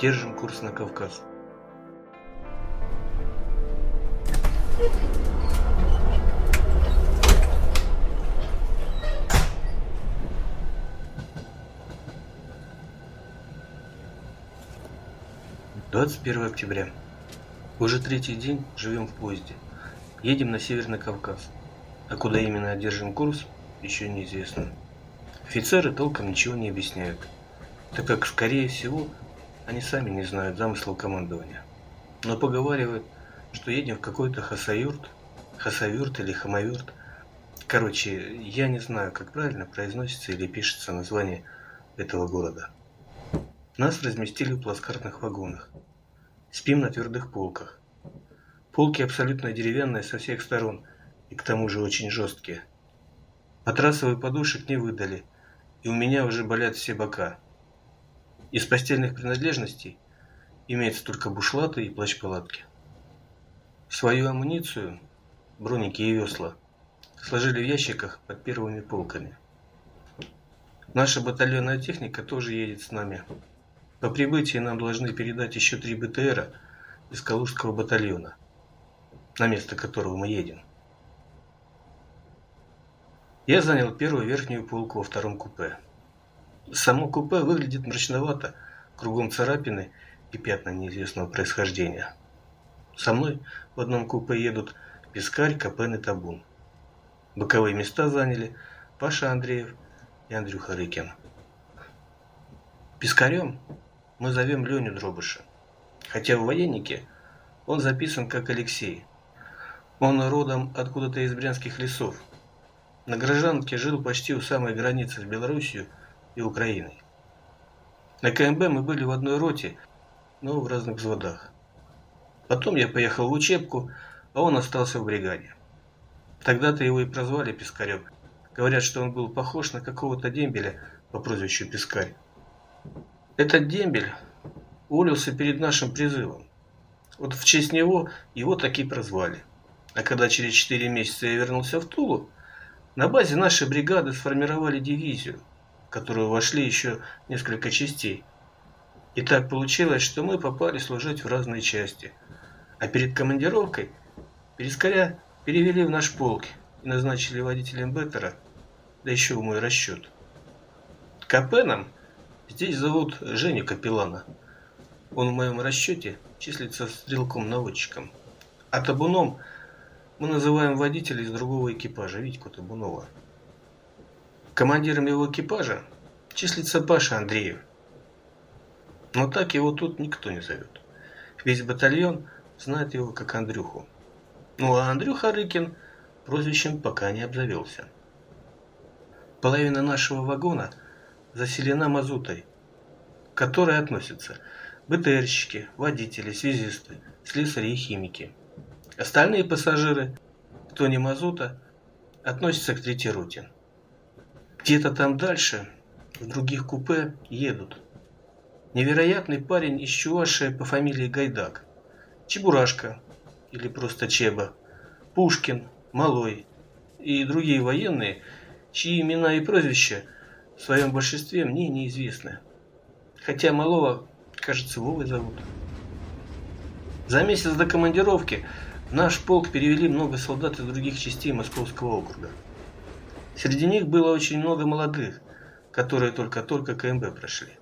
Держим курс на Кавказ. Двадцать первое октября. Уже третий день живем в поезде. Едем на Северный Кавказ. А куда именно держим курс, еще неизвестно. Офицеры толком ничего не объясняют, так как, скорее всего, они сами не знают замысла командования. Но поговаривают, что едем в какой-то хасаюрт, хасавюрт или хамавюрт. Короче, я не знаю, как правильно произносится или пишется название этого города. Нас разместили в плацкартных вагонах. Спим на твердых полках. Полки абсолютно деревянные со всех сторон и к тому же очень жесткие. Матрасовый подушек не выдали – и у меня уже болят все бока. Из постельных принадлежностей имеется только бушлаты и плащ-палатки. Свою амуницию, броники и весла, сложили в ящиках под первыми полками. Наша батальонная техника тоже едет с нами. По прибытии нам должны передать еще три БТРа из Калужского батальона, на место которого мы едем. Я занял первую верхнюю полку во втором купе. Само купе выглядит мрачновато, кругом царапины и пятна неизвестного происхождения. Со мной в одном купе едут Пискарь, Капен и Табун. Боковые места заняли Паша Андреев и Андрюха Рыкин. Пискарем мы зовем Леню Дробыша, хотя в военнике он записан как Алексей. Он родом откуда-то из брянских лесов, на Гражданке жил почти у самой границы с Белоруссией и Украиной. На КМБ мы были в одной роте, но в разных взводах. Потом я поехал в учебку, а он остался в бригаде. Тогда-то его и прозвали Пискарем. Говорят, что он был похож на какого-то дембеля по прозвищу Пискарь. Этот дембель уволился перед нашим призывом. Вот в честь него его таки прозвали. А когда через четыре месяца я вернулся в Тулу, на базе нашей бригады сформировали дивизию, которую вошли еще несколько частей. И так получилось, что мы попали служить в разные части. А перед командировкой Перескоря перевели в наш полк и назначили водителем Беттера, да еще в мой расчет. Капеном здесь зовут Женю Капеллана. Он в моем расчете числится стрелком-наводчиком. А табуном – мы называем водителя из другого экипажа, Витьку Табунова. Командиром его экипажа числится Паша Андреев. Но так его тут никто не зовет. Весь батальон знает его как Андрюху. Ну а Андрюха Рыкин прозвищем пока не обзавелся. Половина нашего вагона заселена мазутой, к которой относятся БТРщики, водители, связисты, слесари и химики – Остальные пассажиры, кто не мазута, относятся к третьей роте. Где-то там дальше, в других купе, едут. Невероятный парень из Чувашии по фамилии Гайдак. Чебурашка, или просто Чеба, Пушкин, Малой и другие военные, чьи имена и прозвища в своем большинстве мне неизвестны. Хотя Малого, кажется, Вовой зовут. За месяц до командировки наш полк перевели много солдат из других частей Московского округа. Среди них было очень много молодых, которые только-только КМБ прошли.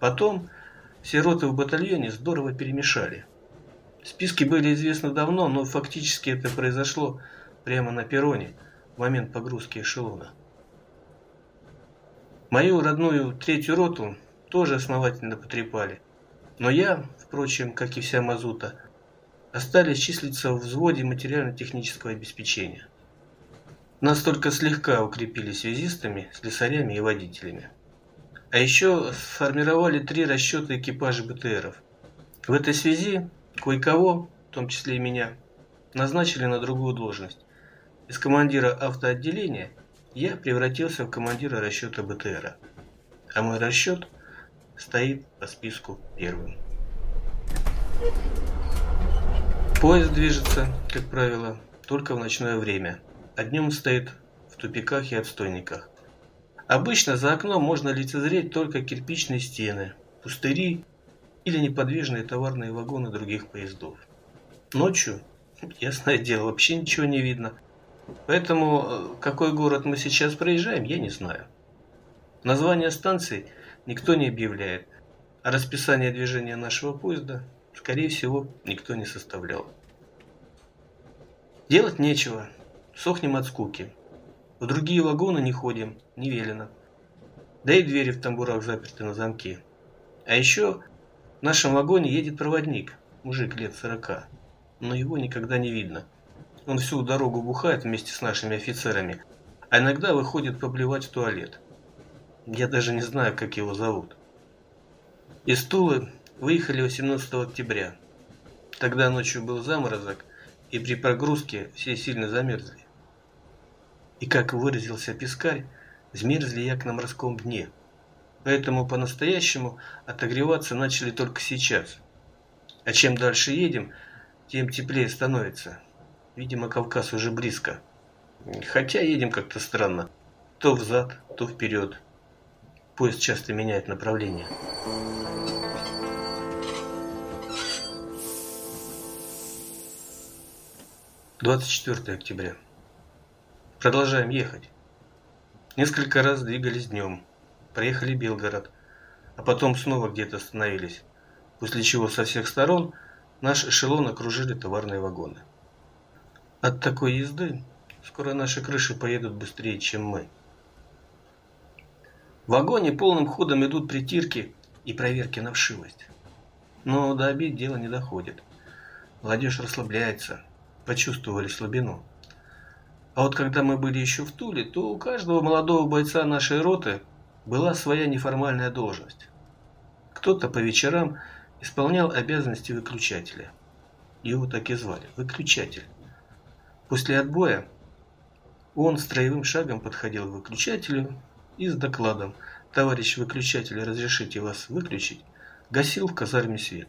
Потом все роты в батальоне здорово перемешали. Списки были известны давно, но фактически это произошло прямо на перроне в момент погрузки эшелона. Мою родную третью роту тоже основательно потрепали. Но я, впрочем, как и вся мазута, остались числиться в взводе материально-технического обеспечения. Нас только слегка укрепили связистами, слесарями и водителями. А еще сформировали три расчета экипажа БТРов. В этой связи кое-кого, в том числе и меня, назначили на другую должность. Из командира автоотделения я превратился в командира расчета БТРа. А мой расчет стоит по списку первым. Поезд движется, как правило, только в ночное время, днем стоит в тупиках и отстойниках. Обычно за окном можно лицезреть только кирпичные стены, пустыри или неподвижные товарные вагоны других поездов. Ночью, ясное дело, вообще ничего не видно. Поэтому, э, какой город мы сейчас проезжаем, я не знаю. Название станции никто не объявляет, а расписание движения нашего поезда, скорее всего, никто не составлял. Делать нечего, сохнем от скуки. В другие вагоны не ходим, не велено. Да и двери в тамбурах заперты на замке. А еще в нашем вагоне едет проводник, мужик лет сорока, но его никогда не видно. Он всю дорогу бухает вместе с нашими офицерами, а иногда выходит поблевать в туалет. Я даже не знаю, как его зовут. Из Тулы выехали 18 октября. Тогда ночью был заморозок, и при прогрузке все сильно замерзли. И как выразился Пискарь, змерзли як на морском дне. Поэтому по-настоящему отогреваться начали только сейчас. А чем дальше едем, тем теплее становится. Видимо, Кавказ уже близко. Хотя едем как-то странно. То взад, то вперед. Поезд часто меняет направление. Двадцать четвертое октября. Продолжаем ехать. Несколько раз двигались днем. Проехали Белгород, а потом снова где-то остановились, после чего со всех сторон наш эшелон окружили товарные вагоны. От такой езды скоро наши крыши поедут быстрее, чем мы. В вагоне полным ходом идут притирки и проверки на вшивость. Но до обид дело не доходит. Молодежь расслабляется, почувствовали слабину. А вот когда мы были еще в Туле, то у каждого молодого бойца нашей роты была своя неформальная должность. Кто-то по вечерам исполнял обязанности выключателя. Его так и звали – выключатель. После отбоя он строевым шагом подходил к выключателю и с докладом «Товарищ выключатель, разрешите вас выключить?» гасил в казарме свет.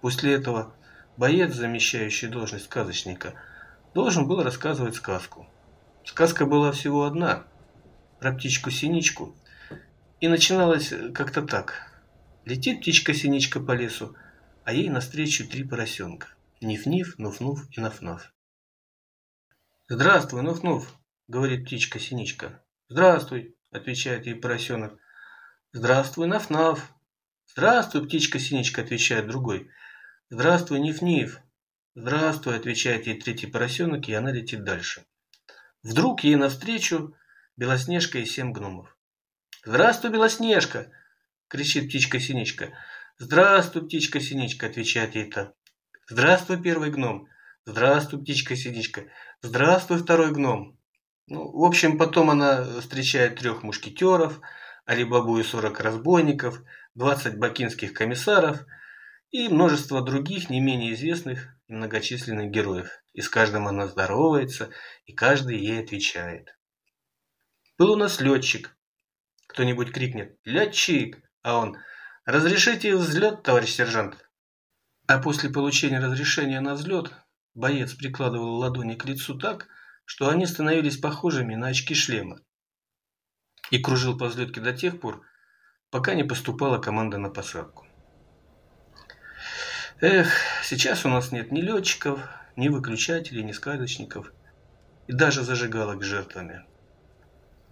После этого боец, замещающий должность сказочника, должен был рассказывать сказку. Сказка была всего одна, про птичку-синичку, и начиналась как-то так. Летит птичка-синичка по лесу, а ей навстречу три поросенка. Ниф-ниф, нуф-нуф и наф-наф. «Здравствуй, нуф-нуф», — говорит птичка-синичка. «Здравствуй», — отвечает ей поросенок. «Здравствуй, Наф-Наф». «Здравствуй, птичка-синичка», — отвечает другой. «Здравствуй, Ниф-Ниф». «Здравствуй», — отвечает ей третий поросенок, и она летит дальше. Вдруг ей навстречу Белоснежка и семь гномов. «Здравствуй, Белоснежка!» — кричит птичка-синичка. «Здравствуй, птичка-синичка!» — отвечает ей та. «Здравствуй, первый гном!» «Здравствуй, птичка-синичка!» «Здравствуй, второй гном!» Ну, в общем, потом она встречает трех мушкетеров, Алибабу и сорок разбойников, двадцать бакинских комиссаров и множество других не менее известных и многочисленных героев. И с каждым она здоровается, и каждый ей отвечает. Был у нас летчик. Кто-нибудь крикнет «Летчик!», а он «Разрешите взлет, товарищ сержант!» А после получения разрешения на взлет боец прикладывал ладони к лицу так, что они становились похожими на очки шлема. И кружил по взлетке до тех пор, пока не поступала команда на посадку. Эх, сейчас у нас нет ни летчиков, ни выключателей, ни сказочников, и даже зажигалок с жертвами.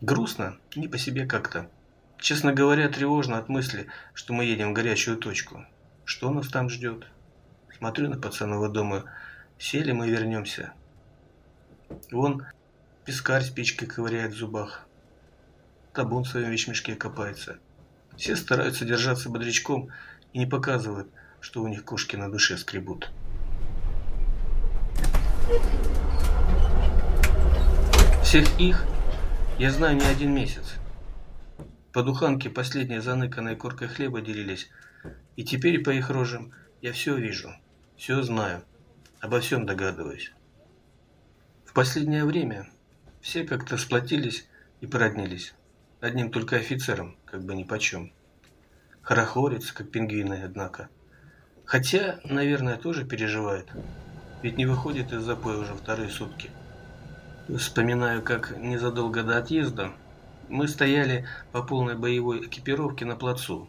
Грустно, не по себе как-то. Честно говоря, тревожно от мысли, что мы едем в горячую точку. Что нас там ждет? Смотрю на пацанов и думаю, сели мы и вернемся. Вон пескарь с печкой ковыряет в зубах. Табун в своем вещмешке копается. Все стараются держаться бодрячком и не показывают, что у них кошки на душе скребут. Всех их я знаю не один месяц. По духанке последние заныканные коркой хлеба делились, и теперь по их рожам я все вижу, все знаю, обо всем догадываюсь последнее время все как-то сплотились и породнились. Одним только офицером, как бы ни почем. Хорохорится, как пингвины, однако. Хотя, наверное, тоже переживает. Ведь не выходит из запоя уже вторые сутки. Вспоминаю, как незадолго до отъезда мы стояли по полной боевой экипировке на плацу.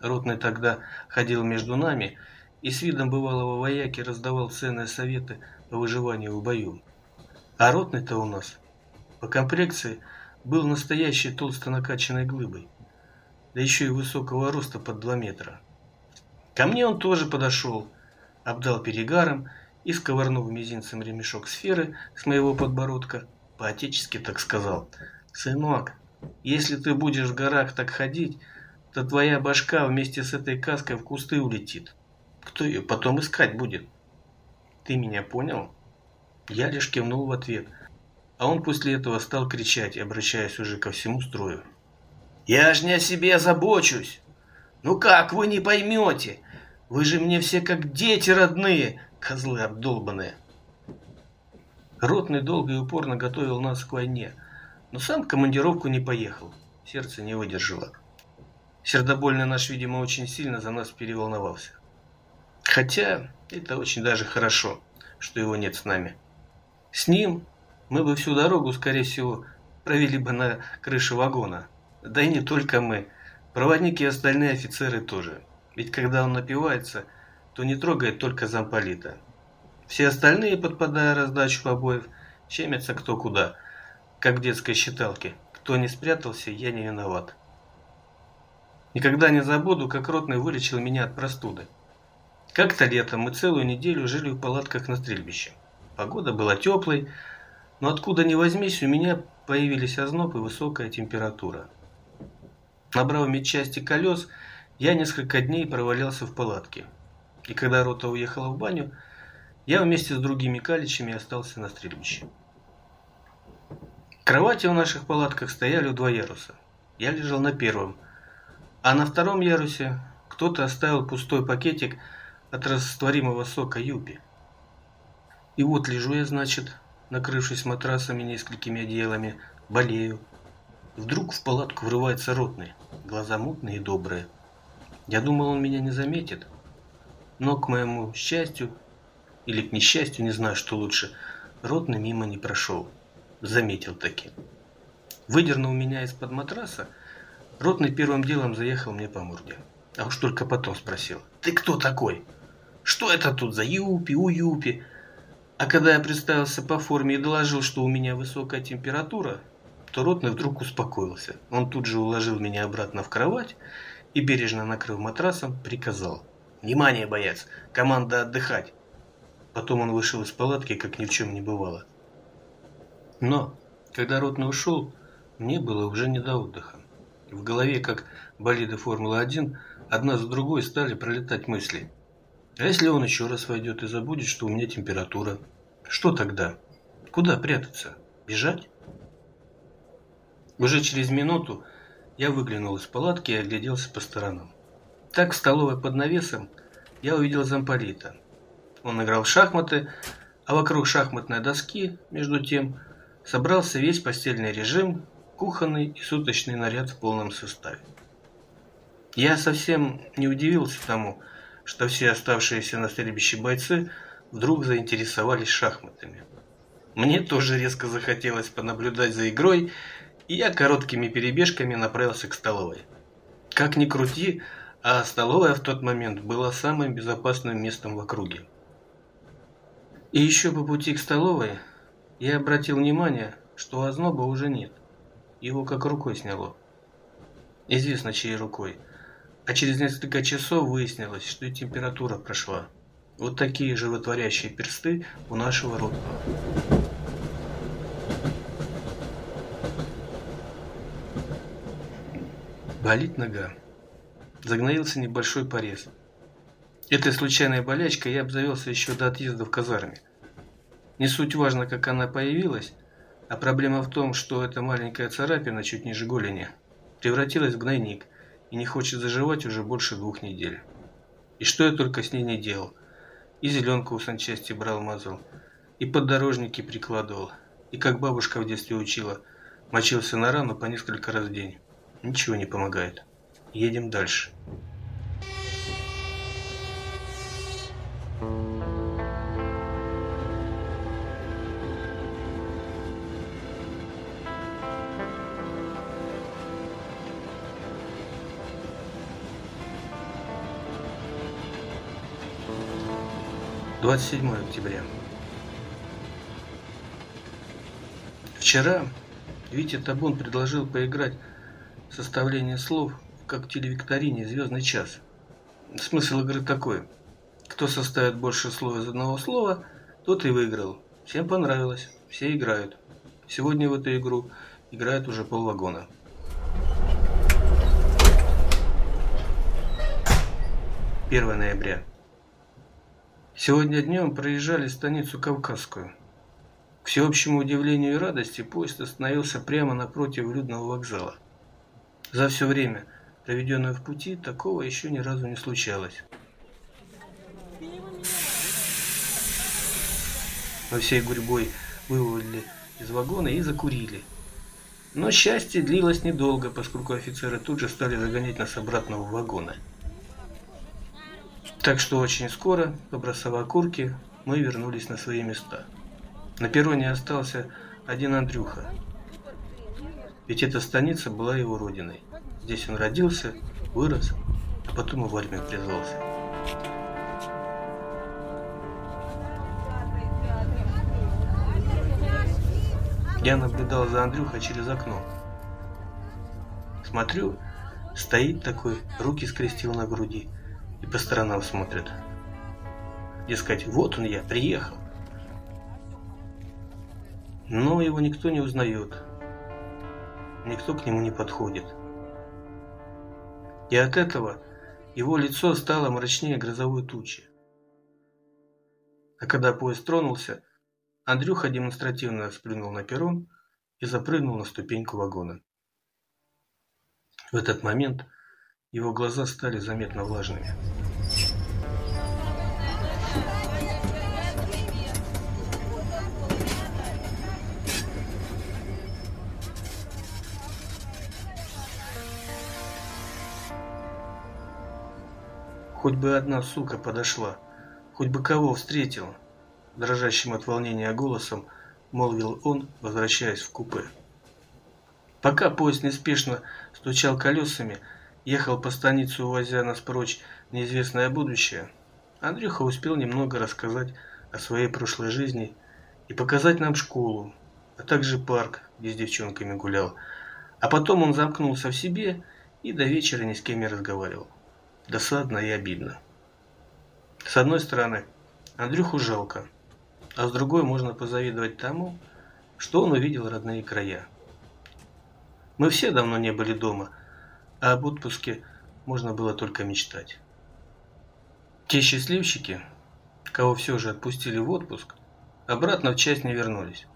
Ротный тогда ходил между нами и с видом бывалого вояки раздавал ценные советы по выживанию в бою. А ротный-то у нас по комплекции был настоящей толсто накачанной глыбой, да еще и высокого роста под 2 метра. Ко мне он тоже подошел, обдал перегаром и, сковырнув мизинцем ремешок сферы с моего подбородка, по-отечески так сказал, «Сынок, если ты будешь в горах так ходить, то твоя башка вместе с этой каской в кусты улетит. Кто ее потом искать будет?» «Ты меня понял?» Я лишь кивнул в ответ, а он после этого стал кричать, обращаясь уже ко всему строю. «Я ж не о себе забочусь! Ну как вы не поймете? Вы же мне все как дети родные, Козлы обдолбанные. Ротный долго и упорно готовил нас к войне, но сам командировку не поехал. Сердце не выдержало. Сердобольный наш, видимо, очень сильно за нас переволновался. Хотя это очень даже хорошо, что его нет с нами. С ним мы бы всю дорогу, скорее всего, провели бы на крыше вагона. Да и не только мы. Проводники и остальные офицеры тоже. Ведь когда он напивается – то не трогает только замполита. Все остальные, подпадая раздачу побоев, щемятся кто куда, как в детской считалке. Кто не спрятался, я не виноват. Никогда не забуду, как Ротный вылечил меня от простуды. Как-то летом мы целую неделю жили в палатках на стрельбище. Погода была теплой, но откуда ни возьмись, у меня появились озноб и высокая температура. Набрав медчасти колес, я несколько дней провалялся в палатке. И когда рота уехала в баню, я вместе с другими каличами остался на стрельбище. Кровати в наших палатках стояли в два яруса. Я лежал на первом, а на втором ярусе кто-то оставил пустой пакетик от растворимого сока юпи. И вот лежу я, значит, накрывшись матрасами несколькими одеялами, болею. Вдруг в палатку врывается ротный, глаза мутные и добрые. Я думал, он меня не заметит, но, к моему счастью, или к несчастью, не знаю, что лучше, ротный мимо не прошел. Заметил таки. Выдернул меня из-под матраса, ротный первым делом заехал мне по морде. А уж только потом спросил, «Ты кто такой? Что это тут за юпи, уюпи?» А когда я представился по форме и доложил, что у меня высокая температура, то ротный вдруг успокоился. Он тут же уложил меня обратно в кровать и, бережно накрыв матрасом, приказал – «Внимание, боец! Команда отдыхать!» Потом он вышел из палатки, как ни в чем не бывало. Но, когда Ротный ушел, мне было уже не до отдыха. В голове, как болиды Формулы-1, одна за другой стали пролетать мысли. А если он еще раз войдет и забудет, что у меня температура? Что тогда? Куда прятаться? Бежать? Уже через минуту я выглянул из палатки и огляделся по сторонам. Так в столовой под навесом я увидел замполита. Он играл в шахматы, а вокруг шахматной доски, между тем, собрался весь постельный режим, кухонный и суточный наряд в полном составе. Я совсем не удивился тому, что все оставшиеся на стрельбище бойцы вдруг заинтересовались шахматами. Мне тоже резко захотелось понаблюдать за игрой, и я короткими перебежками направился к столовой. Как ни крути, а столовая в тот момент была самым безопасным местом в округе. И еще по пути к столовой я обратил внимание, что озноба уже нет. Его как рукой сняло. Известно, чьей рукой. А через несколько часов выяснилось, что и температура прошла. Вот такие животворящие персты у нашего рода. Болит нога загноился небольшой порез. Этой случайной болячкой я обзавелся еще до отъезда в казарме. Не суть важно, как она появилась, а проблема в том, что эта маленькая царапина чуть ниже голени превратилась в гнойник и не хочет заживать уже больше двух недель. И что я только с ней не делал. И зеленку у санчасти брал, мазал, и поддорожники прикладывал, и как бабушка в детстве учила, мочился на рану по несколько раз в день. Ничего не помогает. Едем дальше. Двадцать седьмое октября. Вчера Витя Табун предложил поиграть составление слов, как в телевикторине «Звездный час». Смысл игры такой. Кто составит больше слов из одного слова, тот и выиграл. Всем понравилось, все играют. Сегодня в эту игру играет уже полвагона. 1 ноября. Сегодня днем проезжали станицу Кавказскую. К всеобщему удивлению и радости поезд остановился прямо напротив людного вокзала. За все время, проведенное в пути, такого еще ни разу не случалось. Мы всей гурьбой вывалили из вагона и закурили. Но счастье длилось недолго, поскольку офицеры тут же стали загонять нас обратно в вагоны. Так что очень скоро, побросав окурки, мы вернулись на свои места. На перроне остался один Андрюха. Ведь эта станица была его родиной. Здесь он родился, вырос, а потом и в армию призвался. Я наблюдал за Андрюхой через окно. Смотрю, стоит такой, руки скрестил на груди и по сторонам смотрит. Дескать, вот он я, приехал. Но его никто не узнает. Никто к нему не подходит. И от этого его лицо стало мрачнее грозовой тучи. А когда поезд тронулся, Андрюха демонстративно сплюнул на перрон и запрыгнул на ступеньку вагона. В этот момент его глаза стали заметно влажными. Хоть бы одна сука подошла, хоть бы кого встретил, дрожащим от волнения голосом молвил он, возвращаясь в купе. Пока поезд неспешно стучал колесами, ехал по станице, увозя нас прочь в неизвестное будущее, Андрюха успел немного рассказать о своей прошлой жизни и показать нам школу, а также парк, где с девчонками гулял. А потом он замкнулся в себе и до вечера ни с кем не разговаривал. Досадно и обидно. С одной стороны, Андрюху жалко, а с другой можно позавидовать тому, что он увидел родные края. Мы все давно не были дома, а об отпуске можно было только мечтать. Те счастливчики, кого все же отпустили в отпуск, обратно в часть не вернулись.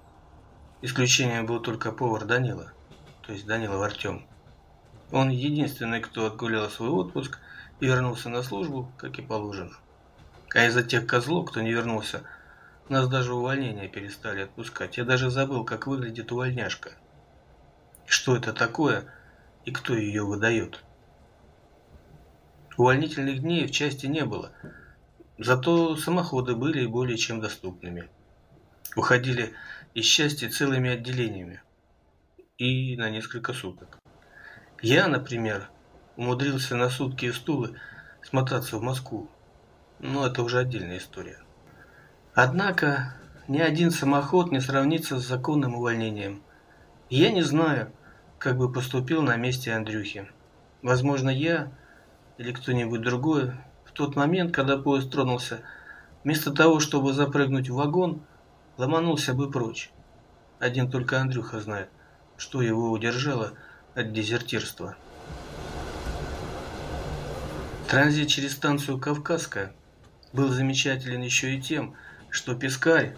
Исключением был только повар Данила, то есть Данилов Артем. Он единственный, кто отгулял свой отпуск вернулся на службу, как и положено. А из-за тех козлов, кто не вернулся, нас даже увольнение перестали отпускать. Я даже забыл, как выглядит увольняшка. Что это такое и кто ее выдает. Увольнительных дней в части не было, зато самоходы были более чем доступными. Уходили из части целыми отделениями и на несколько суток. Я, например, умудрился на сутки и стулы смотаться в Москву, но это уже отдельная история. Однако ни один самоход не сравнится с законным увольнением. я не знаю, как бы поступил на месте Андрюхи. Возможно, я или кто-нибудь другой в тот момент, когда поезд тронулся, вместо того, чтобы запрыгнуть в вагон, ломанулся бы прочь. Один только Андрюха знает, что его удержало от дезертирства. Транзит через станцию Кавказская был замечателен еще и тем, что Пескарь,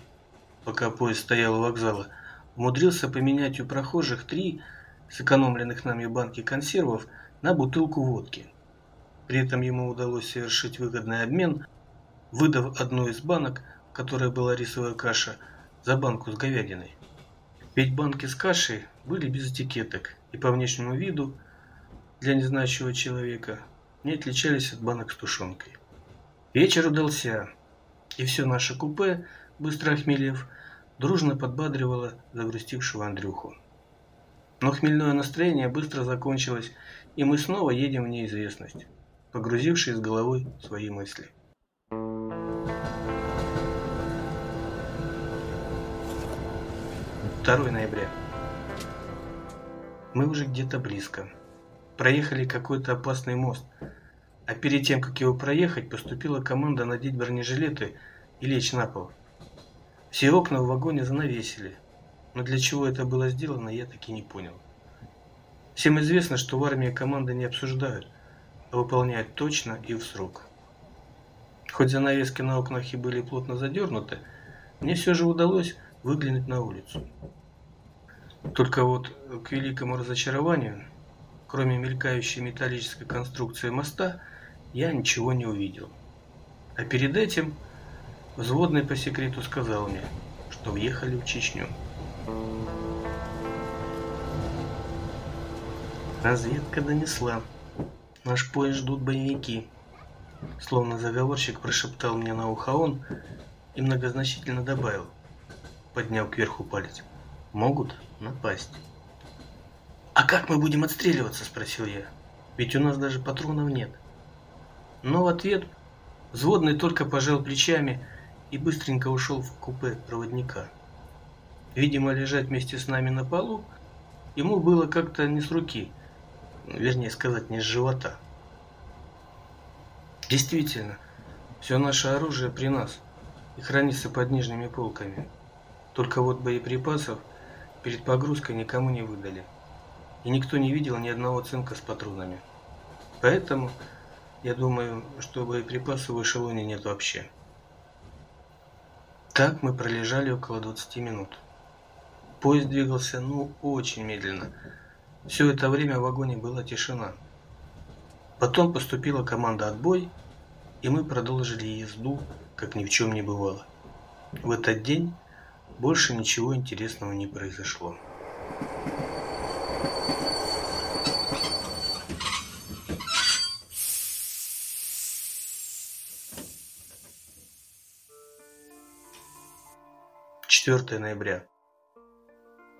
пока поезд стоял у вокзала, умудрился поменять у прохожих три сэкономленных нами банки консервов на бутылку водки. При этом ему удалось совершить выгодный обмен, выдав одну из банок, в которой была рисовая каша, за банку с говядиной. Ведь банки с кашей были без этикеток и по внешнему виду для незнающего человека не отличались от банок с тушенкой. Вечер удался, и все наше купе, быстро охмелев, дружно подбадривало загрустившего Андрюху. Но хмельное настроение быстро закончилось, и мы снова едем в неизвестность, погрузившись с головой в свои мысли. Второй ноября. Мы уже где-то близко. Проехали какой-то опасный мост. А перед тем, как его проехать, поступила команда надеть бронежилеты и лечь на пол. Все окна в вагоне занавесили. Но для чего это было сделано, я таки не понял. Всем известно, что в армии команды не обсуждают, а выполняют точно и в срок. Хоть занавески на окнах и были плотно задернуты, мне все же удалось выглянуть на улицу. Только вот к великому разочарованию, кроме мелькающей металлической конструкции моста, я ничего не увидел. А перед этим взводный по секрету сказал мне, что въехали в Чечню. Разведка донесла. Наш поезд ждут боевики. Словно заговорщик прошептал мне на ухо он и многозначительно добавил, подняв кверху палец. Могут напасть. «А как мы будем отстреливаться?» – спросил я. «Ведь у нас даже патронов нет». Но в ответ взводный только пожал плечами и быстренько ушел в купе проводника. Видимо, лежать вместе с нами на полу ему было как-то не с руки, вернее сказать, не с живота. Действительно, все наше оружие при нас и хранится под нижними полками. Только вот боеприпасов перед погрузкой никому не выдали. И никто не видел ни одного цинка с патронами. Поэтому я думаю, что боеприпасов в эшелоне нет вообще. Так мы пролежали около 20 минут. Поезд двигался, ну, очень медленно. Все это время в вагоне была тишина. Потом поступила команда «Отбой», и мы продолжили езду, как ни в чем не бывало. В этот день больше ничего интересного не произошло. Четвертое ноября.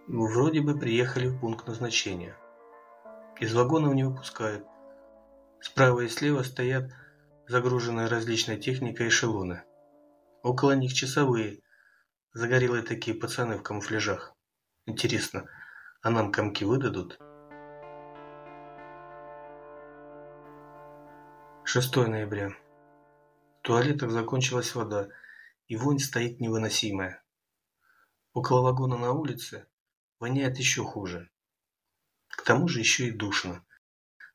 Вроде бы приехали в пункт назначения. Из вагонов не выпускают. Справа и слева стоят загруженные различной техникой эшелоны. Около них часовые, загорелые такие пацаны в камуфляжах. Интересно, а нам комки выдадут? 6 ноября. В туалетах закончилась вода, и вонь стоит невыносимая. Около вагона на улице воняет еще хуже. К тому же еще и душно.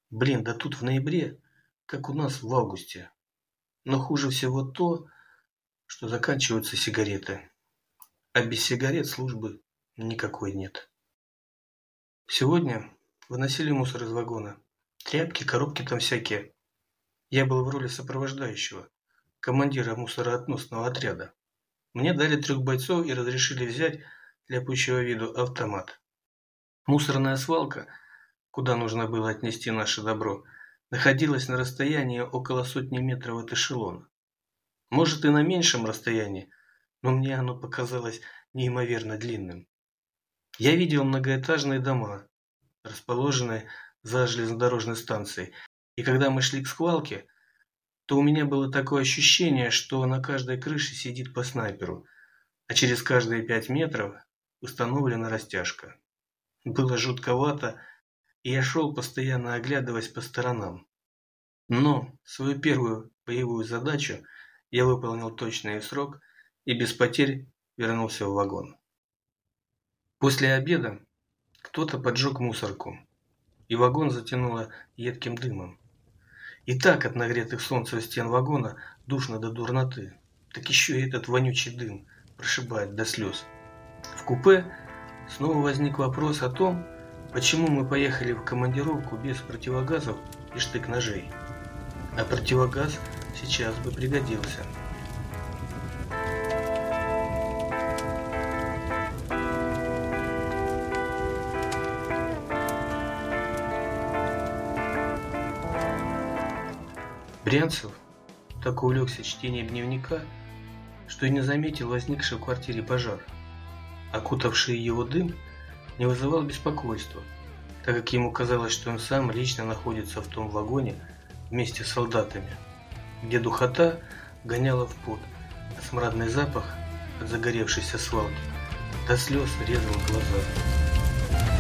Блин, да тут в ноябре, как у нас в августе. Но хуже всего то, что заканчиваются сигареты. А без сигарет службы никакой нет. Сегодня выносили мусор из вагона. Тряпки, коробки там всякие. Я был в роли сопровождающего, командира мусороотносного отряда. Мне дали трех бойцов и разрешили взять для пущего виду автомат. Мусорная свалка, куда нужно было отнести наше добро, находилась на расстоянии около сотни метров от эшелона. Может и на меньшем расстоянии, но мне оно показалось неимоверно длинным. Я видел многоэтажные дома, расположенные за железнодорожной станцией, и когда мы шли к свалке, то у меня было такое ощущение, что на каждой крыше сидит по снайперу, а через каждые пять метров установлена растяжка. Было жутковато, и я шел, постоянно оглядываясь по сторонам. Но свою первую боевую задачу я выполнил точно и в срок, и без потерь вернулся в вагон. После обеда кто-то поджег мусорку, и вагон затянуло едким дымом. И так от нагретых солнцем стен вагона душно до дурноты, так еще и этот вонючий дым прошибает до слез. В купе снова возник вопрос о том, почему мы поехали в командировку без противогазов и штык-ножей. А противогаз сейчас бы пригодился. Брянцев так увлекся чтением дневника, что и не заметил возникший в квартире пожар. Окутавший его дым не вызывал беспокойства, так как ему казалось, что он сам лично находится в том вагоне вместе с солдатами, где духота гоняла в пот, а смрадный запах от загоревшейся свалки до слез резала глаза.